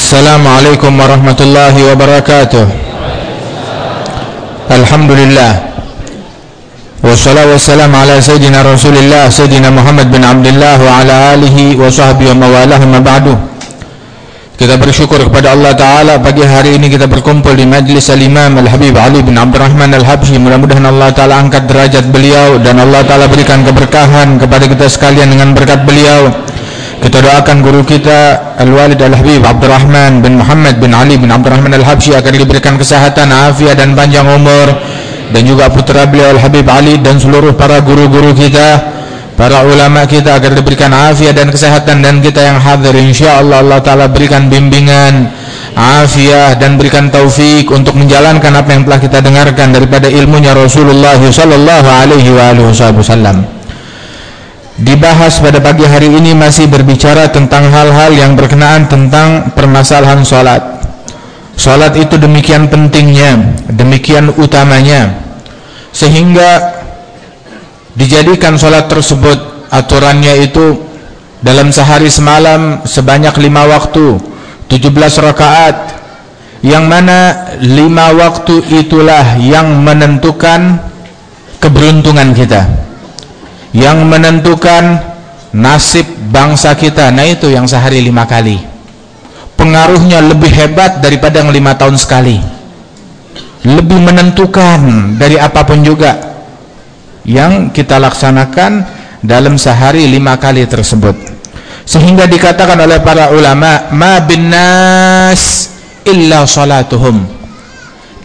السلام عليكم ورحمة الله وبركاته الحمد لله والصلاة والسلام على سيدنا رسول الله سيدنا محمد بن عبد الله وعلى آله وصحبه وموالاه ما بعده Kita bersyukur kepada Allah Ta'ala Pagi hari ini kita berkumpul di majlis Al-Imam Al-Habib Ali bin Abdurrahman Al-Habsyi Mudah-mudahan Allah Ta'ala angkat derajat beliau Dan Allah Ta'ala berikan keberkahan kepada kita sekalian dengan berkat beliau kita doakan guru kita Al-Walid Al-Habib Abdurrahman bin Muhammad bin Ali bin Abdurrahman Al-Habsyi Akan diberikan kesehatan, afiat dan panjang umur. Dan juga putra beliau Al-Habib Ali Dan seluruh para guru-guru kita para ulama kita agar diberikan afiat dan kesehatan. Dan kita yang hadir insyaallah Allah taala berikan bimbingan afiat dan berikan taufik untuk menjalankan apa yang telah kita dengarkan daripada ilmunya Rasulullah sallallahu alaihi wasallam dibahas pada pagi hari ini masih berbicara tentang hal-hal yang berkenaan tentang permasalahan salat. Salat itu demikian pentingnya demikian utamanya sehingga dijadikan sholat tersebut aturannya itu dalam sehari semalam sebanyak lima waktu 17 rakaat yang mana lima waktu itulah yang menentukan keberuntungan kita yang menentukan nasib bangsa kita. Nah itu yang sehari lima kali. Pengaruhnya lebih hebat daripada yang lima tahun sekali. Lebih menentukan dari apa pun juga yang kita laksanakan dalam sehari lima kali tersebut. Sehingga dikatakan oleh para ulama ma bin nas illa salatuhum.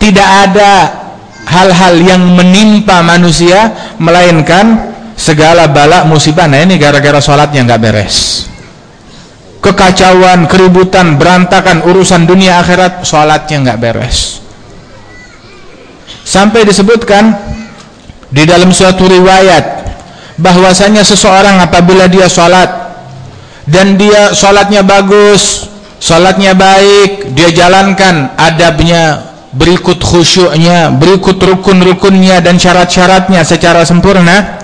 Tidak ada hal-hal yang menimpa manusia melainkan segala bala musibah. Nah ini gara-gara sholatnya nggak beres. Kekacauan, keributan, berantakan urusan dunia akhirat sholatnya nggak beres. Sampai disebutkan di dalam suatu riwayat bahwasanya seseorang apabila dia sholat dan dia sholatnya bagus sholatnya baik dia jalankan adabnya berikut khusyuknya berikut rukun-rukunnya dan syarat-syaratnya secara sempurna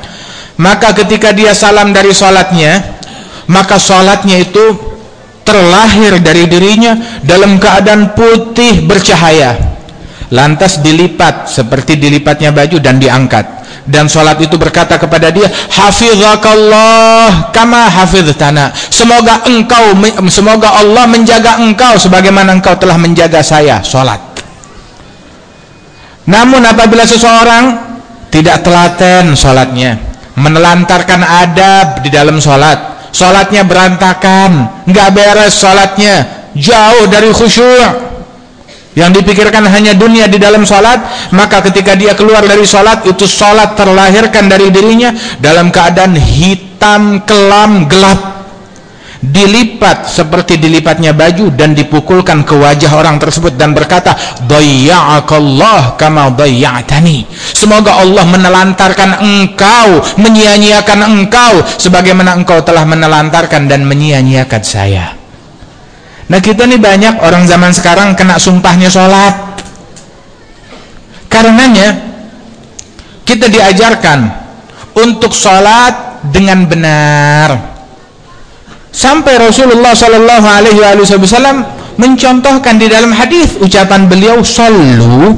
maka ketika dia salam dari sholatnya maka sholatnya itu terlahir dari dirinya dalam keadaan putih bercahaya. Lantas dilipat seperti dilipatnya baju dan diangkat. Dan sholat itu berkata kepada dia hafizakallah kama hafiztana. Semoga engkau semoga Allah menjaga engkau sebagaimana engkau telah menjaga saya sholat namun apabila seseorang tidak telaten sholatnya menelantarkan adab di dalam sholat. Sholatnya berantakan nggak beres sholatnya jauh dari khusyuk. Yang dipikirkan hanya dunia di dalam sholat maka ketika dia keluar dari sholat itu sholat terlahirkan dari dirinya dalam keadaan hitam kelam gelap dilipat seperti dilipatnya baju dan dipukulkan ke wajah orang tersebut dan berkata dayya'akallah kama dayya'tani semoga Allah menelantarkan engkau menyia-nyiakan engkau sebagaimana engkau telah menelantarkan dan menyia-nyiakan saya. Nah kita nih banyak orang zaman sekarang kena sumpahnya sholat. Karenanya kita diajarkan untuk sholat dengan benar Sampai Rasulullah Shallallahu Alaihi Wasallam mencontohkan di dalam hadis ucapan beliau Sallu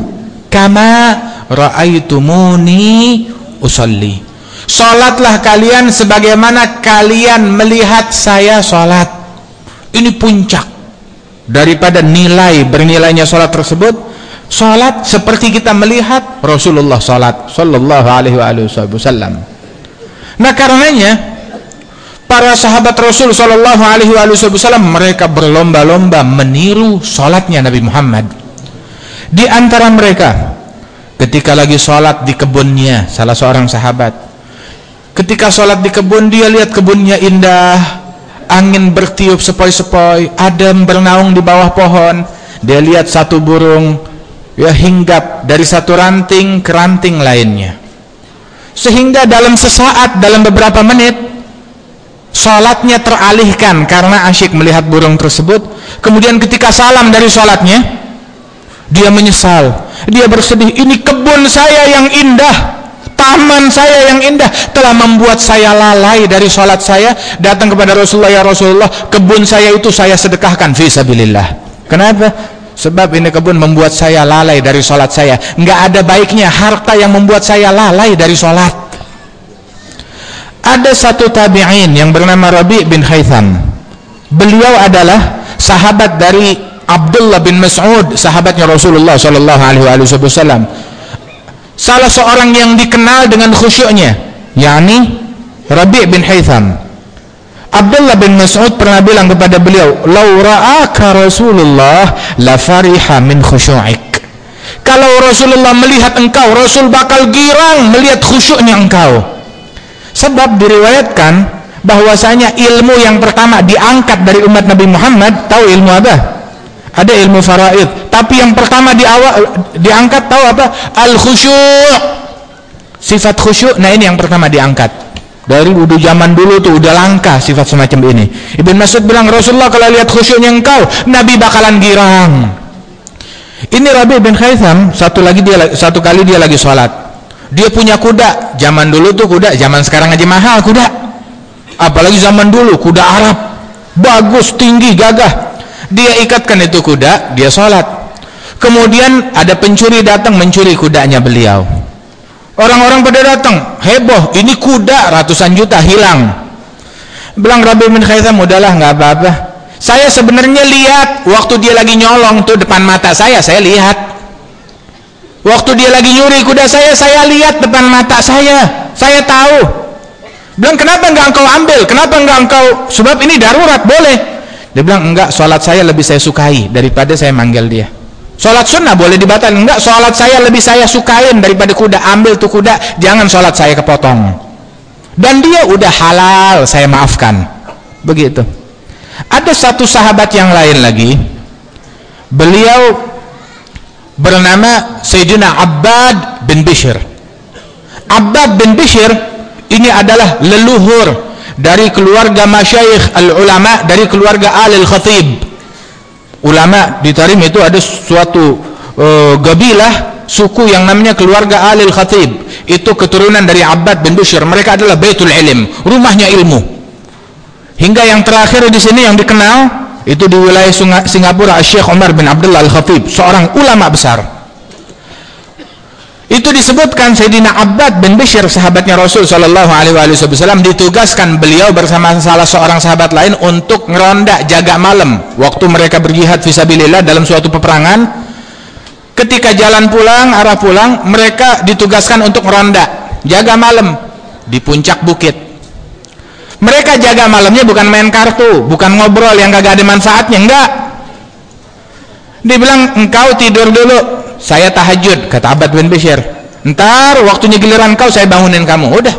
kama ra'aitumuni usalli. Sholatlah kalian sebagaimana kalian melihat saya sholat Ini puncak. Daripada nilai bernilainya sholat tersebut sholat seperti kita melihat Rasulullah sholat sallallahu alaihi wasallam. Nah karenanya para sahabat Rasul sallallahu alaihi wasallam mereka berlomba-lomba meniru sholatnya Nabi Muhammad di antara mereka ketika lagi sholat di kebunnya salah seorang sahabat ketika sholat di kebun dia lihat kebunnya indah angin bertiup sepoi-sepoi, adem bernaung di bawah pohon. Dia lihat satu burung ya hinggap dari satu ranting ke ranting lainnya. Sehingga dalam sesaat, dalam beberapa menit, sholatnya teralihkan karena asyik melihat burung tersebut. Kemudian ketika salam dari sholatnya, dia menyesal. Dia bersedih, ini kebun saya yang indah taman saya yang indah telah membuat saya lalai dari sholat saya datang kepada Rasulullah ya Rasulullah kebun saya itu saya sedekahkan visabilillah kenapa? sebab ini kebun membuat saya lalai dari sholat saya nggak ada baiknya harta yang membuat saya lalai dari sholat ada satu tabi'in yang bernama Rabi bin Haytham beliau adalah sahabat dari Abdullah bin Mas'ud sahabatnya Rasulullah wasallam salah seorang yang dikenal dengan khusyuknya yakni Rabi bin Haytham Abdullah bin Mas'ud pernah bilang kepada beliau, "Lau ra'aka Rasulullah la fariha min khusyu'ik." Kalau Rasulullah melihat engkau, Rasul bakal girang melihat khusyuknya engkau. Sebab diriwayatkan bahwasanya ilmu yang pertama diangkat dari umat Nabi Muhammad, tahu ilmu apa? Ada ilmu faraid, tapi yang pertama di awal diangkat tahu apa? Al khusyu'. Sifat khusyuk, nah ini yang pertama diangkat. Dari udah zaman dulu tuh udah langka sifat semacam ini. Ibn Mas'ud bilang Rasulullah kalau lihat khusyuknya engkau, Nabi bakalan girang. Ini Rabi bin Khaytham satu lagi dia satu kali dia lagi sholat. Dia punya kuda. Zaman dulu tuh kuda, zaman sekarang aja mahal kuda. Apalagi zaman dulu kuda Arab. Bagus, tinggi, gagah. Dia ikatkan itu kuda, dia sholat. Kemudian ada pencuri datang mencuri kudanya beliau. Orang-orang pada datang, heboh, ini kuda ratusan juta hilang. Bilang Rabi bin Khaitham, udahlah nggak apa-apa. Saya sebenarnya lihat waktu dia lagi nyolong tuh depan mata saya, saya lihat. Waktu dia lagi nyuri kuda saya, saya lihat depan mata saya. Saya tahu. Bilang kenapa nggak engkau ambil? Kenapa nggak engkau? Sebab ini darurat, boleh. Dia bilang enggak, sholat saya lebih saya sukai daripada saya manggil dia. Sholat sunnah boleh dibatalkan enggak sholat saya lebih saya sukain daripada kuda ambil tuh kuda jangan sholat saya kepotong dan dia udah halal saya maafkan begitu ada satu sahabat yang lain lagi beliau bernama Sayyidina Abbad bin Bishr. Abbad bin Bishr ini adalah leluhur dari keluarga masyayikh al-ulama dari keluarga al-khatib ulama di Tarim itu ada suatu uh, gabilah suku yang namanya keluarga Alil Khatib. Itu keturunan dari Abbad bin Bushr mereka adalah Baitul Ilm rumahnya ilmu. Hingga yang terakhir di sini yang dikenal itu di wilayah Singapura Syekh Umar bin Abdullah Al-Khatib seorang ulama besar. Itu disebutkan Sayyidina Abbad bin Bishr sahabatnya Rasul Shallallahu Alaihi Wasallam ditugaskan beliau bersama salah seorang sahabat lain untuk ngeronda jaga malam waktu mereka berjihad visabilillah dalam suatu peperangan. Ketika jalan pulang arah pulang mereka ditugaskan untuk ngeronda jaga malam di puncak bukit mereka jaga malamnya bukan main kartu bukan ngobrol yang gak ada manfaatnya enggak. Dibilang engkau tidur dulu saya tahajud kata Abad bin Bashir ntar waktunya giliran kau saya bangunin kamu. Udah.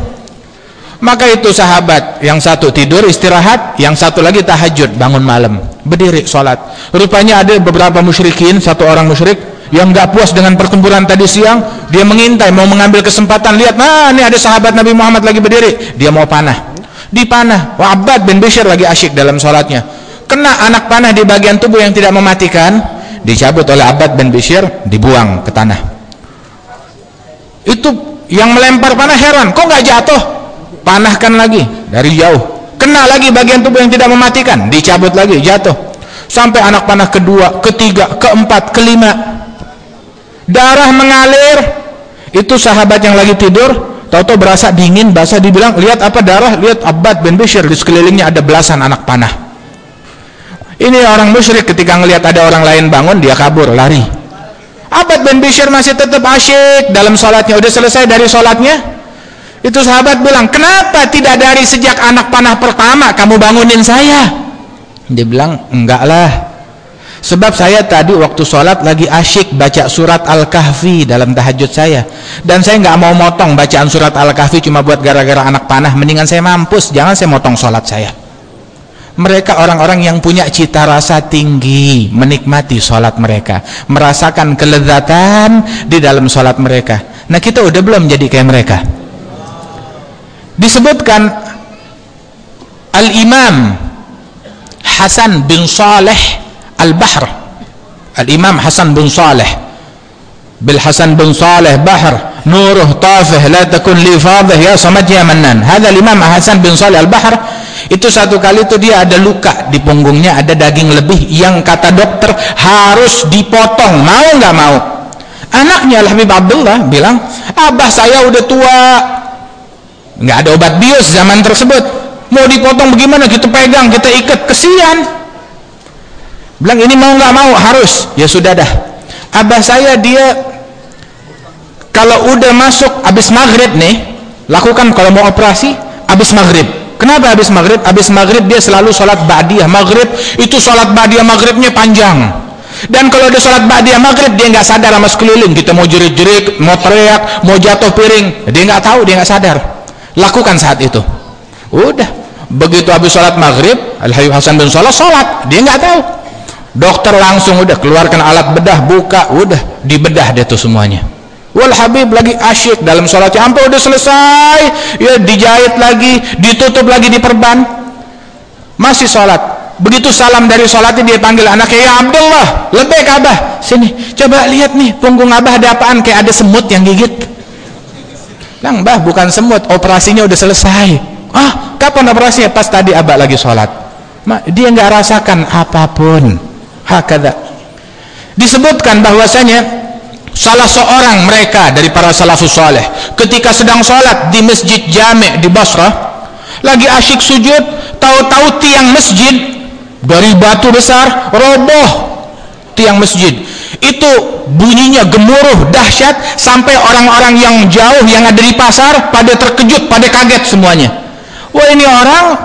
Maka itu sahabat yang satu tidur istirahat yang satu lagi tahajud bangun malam berdiri sholat. Rupanya ada beberapa musyrikin satu orang musyrik yang gak puas dengan pertempuran tadi siang dia mengintai mau mengambil kesempatan. Lihat nah ini ada sahabat Nabi Muhammad lagi berdiri. Dia mau panah di panah. Abad bin Bashir lagi asyik dalam sholatnya. Kena anak panah di bagian tubuh yang tidak mematikan dicabut oleh Abad bin Bishir dibuang ke tanah. Itu yang melempar panah heran kok nggak jatuh? Panahkan lagi dari jauh. Kena lagi bagian tubuh yang tidak mematikan dicabut lagi jatuh. Sampai anak panah kedua ketiga keempat kelima. Darah mengalir itu sahabat yang lagi tidur tahu-tahu berasa dingin basah dibilang lihat apa darah lihat Abad bin Bishir di sekelilingnya ada belasan anak panah ini orang musyrik ketika ngelihat ada orang lain bangun dia kabur, lari. Abad bin Bishr masih tetap asyik dalam sholatnya. Udah selesai dari sholatnya. Itu sahabat bilang, kenapa tidak dari sejak anak panah pertama kamu bangunin saya? Dia bilang, enggak lah. Sebab saya tadi waktu sholat lagi asyik baca surat Al-Kahfi dalam tahajud saya. Dan saya nggak mau motong bacaan surat Al-Kahfi cuma buat gara-gara anak panah. Mendingan saya mampus, jangan saya motong sholat saya mereka orang-orang yang punya cita rasa tinggi menikmati sholat mereka merasakan kelezatan di dalam sholat mereka nah kita udah belum jadi kayak mereka disebutkan Al-Imam Hasan bin Saleh Al-Bahr. Al-Imam Hasan bin Saleh. Bil Hasan bin Saleh Bahr. Nuruh tafih la takun li fadih ya samad ya mannan. Hadha Al-Imam Hasan bin Saleh Al-Bahr. Itu satu kali itu dia ada luka di punggungnya ada daging lebih yang kata dokter harus dipotong. Mau nggak mau? Anaknya Al Habib Abdullah bilang abah saya udah tua. Nggak ada obat bius zaman tersebut. Mau dipotong bagaimana? Kita pegang kita ikat. Kesian bilang ini mau nggak mau? Harus. Ya sudah dah. Abah saya dia kalau udah masuk habis maghrib nih lakukan kalau mau operasi habis maghrib. Kenapa habis maghrib? Habis maghrib dia selalu sholat ba'diyah. Maghrib itu sholat ba'diyah maghribnya panjang. Dan kalau ada sholat ba'diyah maghrib dia nggak sadar sama sekeliling. Kita mau jerit-jerit mau teriak mau jatuh piring. Dia nggak tahu dia nggak sadar. Lakukan saat itu. Udah. Begitu habis sholat maghrib Al-Habib Hasan bin Sholat sholat. Dia nggak tahu dokter langsung udah keluarkan alat bedah buka. Udah dibedah dia tuh semuanya. Wal habib lagi asyik dalam sholatnya sampai udah selesai. Ya dijahit lagi ditutup lagi di perban masih sholat. Begitu salam dari sholatnya dia panggil anaknya ya Abdullah lebih abah. Sini coba lihat nih punggung abah ada apaan? Kayak ada semut yang gigit. Lang, bah bukan semut operasinya udah selesai. Ah kapan operasinya? Pas tadi abah lagi sholat. Dia nggak rasakan apa pun hakada disebutkan bahwasanya salah seorang mereka dari para salafus saleh ketika sedang sholat di masjid jami' di Basrah lagi asyik sujud tahu-tahu tiang masjid dari batu besar roboh tiang masjid. Itu bunyinya gemuruh dahsyat sampai orang-orang yang jauh yang ada di pasar pada terkejut pada kaget semuanya. Wah ini orang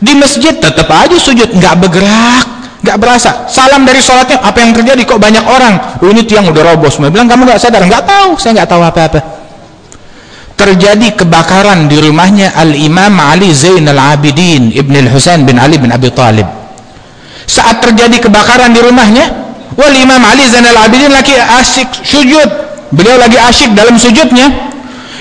di masjid tetap aja sujud nggak bergerak nggak berasa. Salam dari sholatnya apa yang terjadi? Kok banyak orang? Oh, ini tiang udah roboh semua. Bilang kamu nggak sadar? Nggak tahu. Saya nggak tahu apa-apa. Terjadi kebakaran di rumahnya Al-Imam Ali Zainal Abidin Ibn Al-Husain bin Ali bin Abi Talib. Saat terjadi kebakaran di rumahnya wal Imam Ali Zainal Abidin lagi asyik sujud. Beliau lagi asyik dalam sujudnya.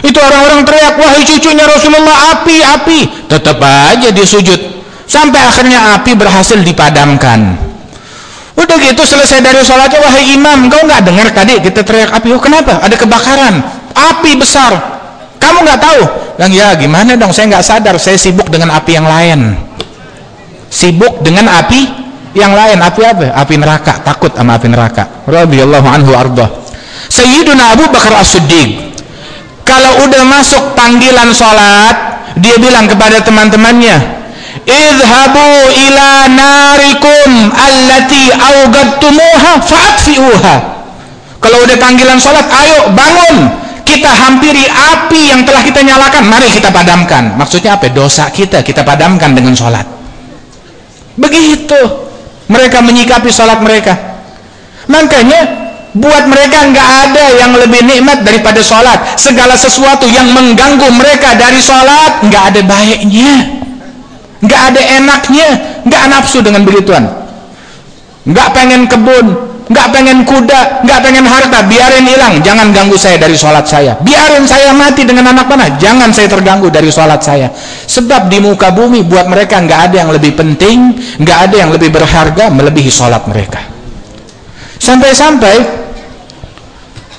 Itu orang-orang teriak wahai cucunya Rasulullah api api. Tetap aja dia sujud sampai akhirnya api berhasil dipadamkan. Udah gitu selesai dari sholatnya wahai imam kau nggak dengar tadi kita teriak api? Oh kenapa? Ada kebakaran. Api besar. Kamu nggak tahu? Yang ya gimana dong? Saya nggak sadar. Saya sibuk dengan api yang lain. Sibuk dengan api yang lain. Api apa? Api neraka. Takut sama api neraka. Radhiyallahu anhu ardah. Sayyiduna Abu Bakar As-Siddiq kalau udah masuk panggilan sholat dia bilang kepada teman-temannya idhabu ila narikum allati awgadtumuha fa'atfi'uha. Kalau udah panggilan sholat ayo bangun. Kita hampiri api yang telah kita nyalakan. Mari kita padamkan. Maksudnya apa? Dosa kita kita padamkan dengan sholat. Begitu. Mereka menyikapi sholat mereka. Makanya buat mereka nggak ada yang lebih nikmat daripada sholat. Segala sesuatu yang mengganggu mereka dari sholat nggak ada baiknya nggak ada enaknya nggak nafsu dengan begituan nggak pengen kebun nggak pengen kuda nggak pengen harta biarin hilang. Jangan ganggu saya dari sholat saya. Biarin saya mati dengan anak panah. Jangan saya terganggu dari sholat saya. Sebab di muka bumi buat mereka nggak ada yang lebih penting nggak ada yang lebih berharga melebihi sholat mereka. Sampai-sampai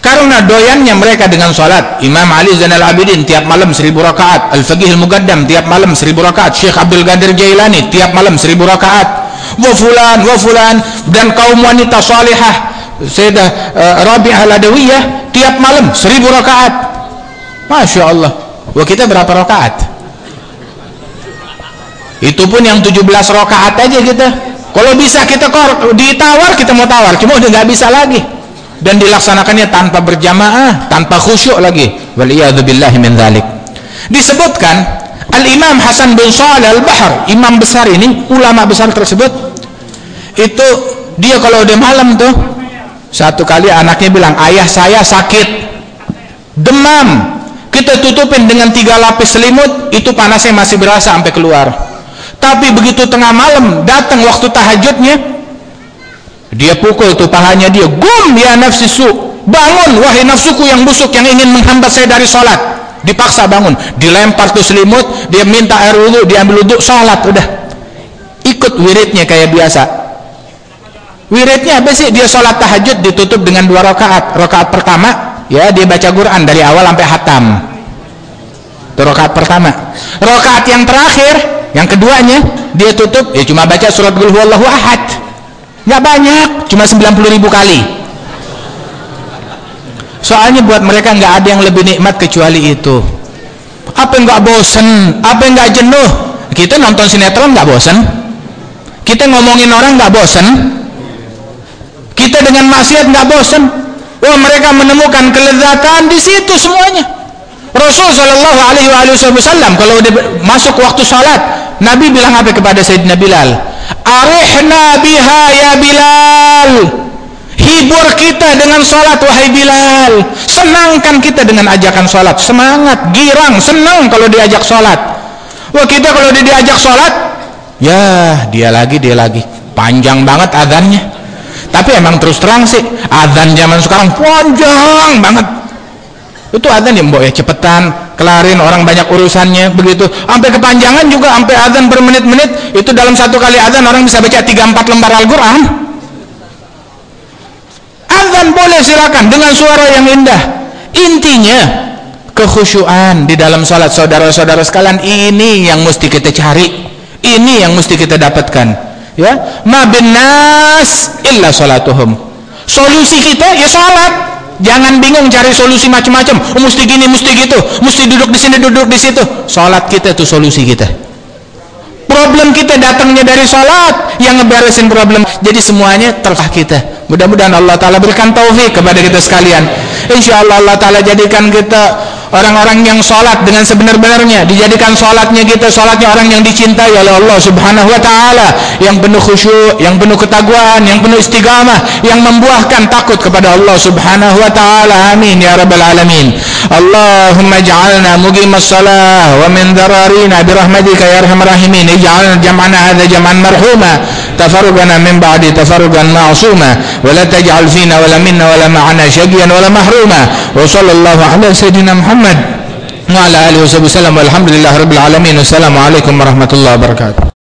karena doyannya mereka dengan sholat Imam Ali Zainal Abidin tiap malam seribu rakaat. Al-Faqih Al-Mugaddam tiap malam seribu rakaat. Syekh Abdul Qadir Jailani tiap malam seribu rakaat. Wa fulan wa fulan. Dan kaum wanita salihah Sayyidah uh, Rabi'ah Al-Adawiyah tiap malam seribu rakaat. Masya Allah. Wah kita berapa rakaat? Itu pun yang 17 rakaat aja kita. Kalau bisa kita kor ditawar kita mau tawar. Cuma udah nggak bisa lagi dan dilaksanakannya tanpa berjamaah tanpa khusyuk lagi. Waliyadzubillahi min dzalik disebutkan Al-Imam Hasan bin Shalih Al-Bahr imam besar ini ulama besar tersebut itu dia kalau udah malam tuh satu kali anaknya bilang ayah saya sakit. Demam. Kita tutupin dengan tiga lapis selimut itu panasnya masih berasa sampai keluar. Tapi begitu tengah malam datang waktu tahajudnya dia pukul tuh pahanya dia gum ya nafsi su bangun wahai nafsuku yang busuk yang ingin menghambat saya dari sholat. Dipaksa bangun dilempar tuh selimut dia minta air wudhu diambil wudhu sholat udah. Ikut wiridnya kayak biasa. Wiridnya apa sih? Dia sholat tahajud ditutup dengan dua rakaat. Rakaat pertama ya dia baca Quran dari awal sampai hatam. Itu rakaat pertama. Rakaat yang terakhir yang keduanya dia tutup ya cuma baca surat Qul huwallahu ahad nggak banyak cuma 90 ribu kali. Soalnya buat mereka nggak ada yang lebih nikmat kecuali itu. Apa yang nggak bosen? Apa yang nggak jenuh? Kita nonton sinetron nggak bosen. Kita ngomongin orang nggak bosen. Kita dengan maksiat nggak bosen. Wah mereka menemukan kelezatan di situ semuanya. Rasul Shallallahu Alaihi Wasallam kalau masuk waktu salat Nabi bilang apa kepada Sayyidina Bilal arihna biha ya Bilal. Hibur kita dengan salat wahai Bilal. Senangkan kita dengan ajakan salat. Semangat girang senang kalau diajak salat. Wah kita kalau dia diajak salat ya dia lagi dia lagi. Panjang banget adhannya tapi emang terus terang sih adhan zaman sekarang panjang banget itu adhan ya mbok ya cepetan kelarin orang banyak urusannya begitu. Sampai kepanjangan juga sampai adhan bermenit-menit itu dalam satu kali adhan orang bisa baca 3-4 lembar Al-Quran. Adhan boleh silakan dengan suara yang indah. Intinya kekhusyuan di dalam salat saudara-saudara sekalian ini yang mesti kita cari. Ini yang mesti kita dapatkan. Ya ma bin nas illa salatuhum. Solusi kita ya salat Jangan bingung cari solusi macam-macam. Oh, mesti gini, mesti gitu. Mesti duduk di sini, duduk di situ. Salat kita itu solusi kita. Problem kita datangnya dari salat yang ngeberesin problem. Jadi semuanya terkah kita. Mudah-mudahan Allah Taala berikan taufik kepada kita sekalian. Insya Allah Allah Taala jadikan kita orang-orang yang sholat dengan sebenar-benarnya dijadikan sholatnya kita sholatnya orang yang dicintai oleh Allah subhanahu wa ta'ala yang penuh khusyuk yang penuh ketaguan yang penuh istiqamah yang membuahkan takut kepada Allah subhanahu wa ta'ala. Amin ya rabbal alamin. Allahumma ja'alna muqimas salah wa min dararina birahmatika ya arhamar rahimin. Ij'alna jam'ana hadha jam'an marhuma tafarugana min ba'di tafarugan ma'asuma wa la taj'al fina wa la minna wa la ma'ana syagiyan wa la mahruma. Wa sallallahu ala sayyidina Muhammad محمد. وعلى آله وصحبه وسلم والحمد لله رب العالمين. والسلام عليكم ورحمة الله وبركاته.